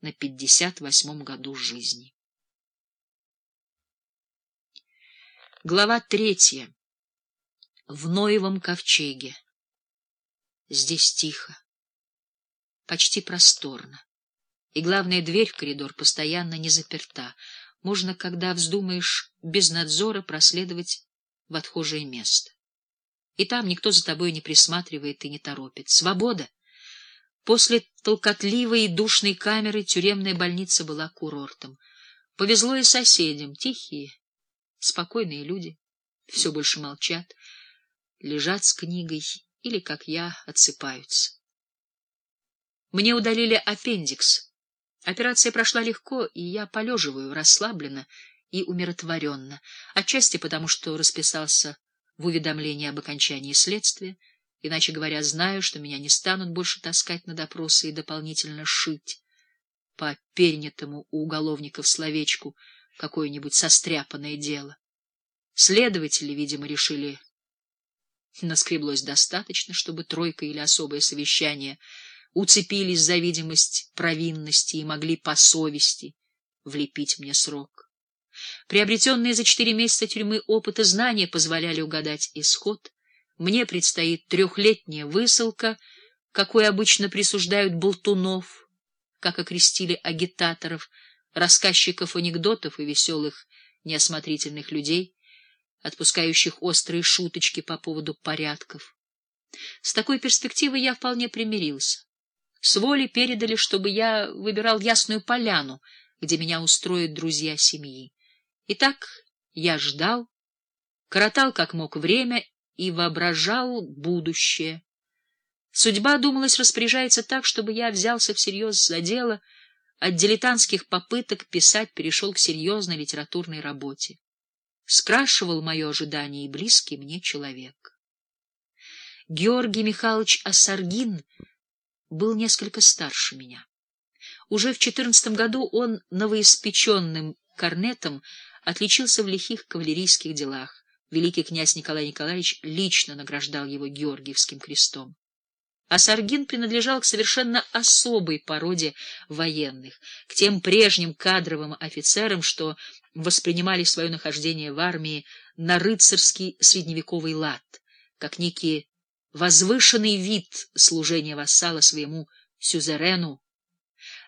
на пятьдесят восьмом году жизни. Глава третья. В Ноевом ковчеге. Здесь тихо, почти просторно. И главная дверь в коридор постоянно не заперта. Можно, когда вздумаешь, без надзора проследовать в отхожее место. И там никто за тобой не присматривает и не торопит. Свобода! После толкотливой и душной камеры тюремная больница была курортом. Повезло и соседям, тихие, спокойные люди, все больше молчат, лежат с книгой или, как я, отсыпаются. Мне удалили аппендикс. Операция прошла легко, и я полеживаю расслабленно и умиротворенно, отчасти потому, что расписался в уведомлении об окончании следствия, иначе говоря, знаю, что меня не станут больше таскать на допросы и дополнительно шить по перенятому у уголовников словечку какое-нибудь состряпанное дело. Следователи, видимо, решили, наскреблось достаточно, чтобы тройка или особое совещание уцепились за видимость провинности и могли по совести влепить мне срок. Приобретенные за четыре месяца тюрьмы опыт и знания позволяли угадать исход. Мне предстоит трехлетняя высылка, какой обычно присуждают болтунов, как окрестили агитаторов, рассказчиков анекдотов и веселых неосмотрительных людей, отпускающих острые шуточки по поводу порядков. С такой перспективой я вполне примирился. С воли передали, чтобы я выбирал ясную поляну, где меня устроят друзья семьи. Итак, я ждал, коротал как мог время и воображал будущее. Судьба, думалось, распоряжается так, чтобы я взялся всерьез за дело, от дилетантских попыток писать перешел к серьезной литературной работе. Скрашивал мое ожидание и близкий мне человек. Георгий Михайлович Асаргин был несколько старше меня. Уже в четырнадцатом году он новоиспеченным корнетом отличился в лихих кавалерийских делах. Великий князь Николай Николаевич лично награждал его Георгиевским крестом. А Саргин принадлежал к совершенно особой породе военных, к тем прежним кадровым офицерам, что воспринимали свое нахождение в армии на рыцарский средневековый лад, как некий возвышенный вид служения вассала своему сюзерену.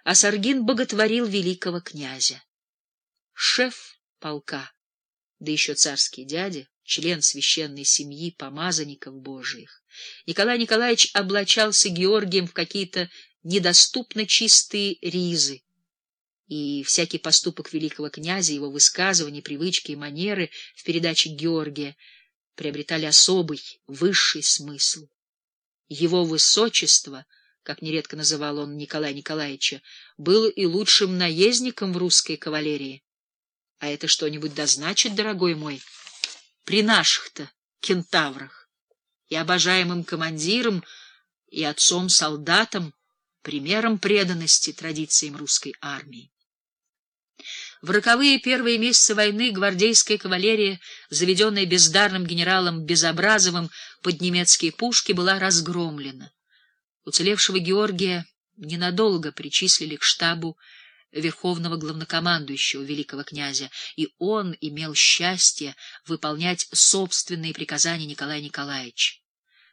А Саргин боготворил великого князя. Шеф полка, да еще царский дядя, член священной семьи помазанников божиих. Николай Николаевич облачался Георгием в какие-то недоступно чистые ризы, и всякий поступок великого князя, его высказывания, привычки и манеры в передаче Георгия приобретали особый, высший смысл. Его высочество, как нередко называл он Николая Николаевича, был и лучшим наездником в русской кавалерии. А это что-нибудь дозначит, дорогой мой, при наших-то кентаврах, и обожаемым командиром, и отцом-солдатом, примером преданности традициям русской армии. В роковые первые месяцы войны гвардейская кавалерия, заведенная бездарным генералом Безобразовым под немецкие пушки, была разгромлена. Уцелевшего Георгия ненадолго причислили к штабу верховного главнокомандующего великого князя, и он имел счастье выполнять собственные приказания Николая Николаевича.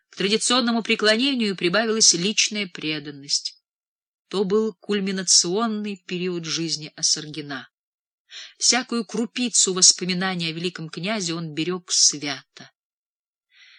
К традиционному преклонению прибавилась личная преданность. То был кульминационный период жизни Осаргина. Всякую крупицу воспоминания о великом князе он берег свято.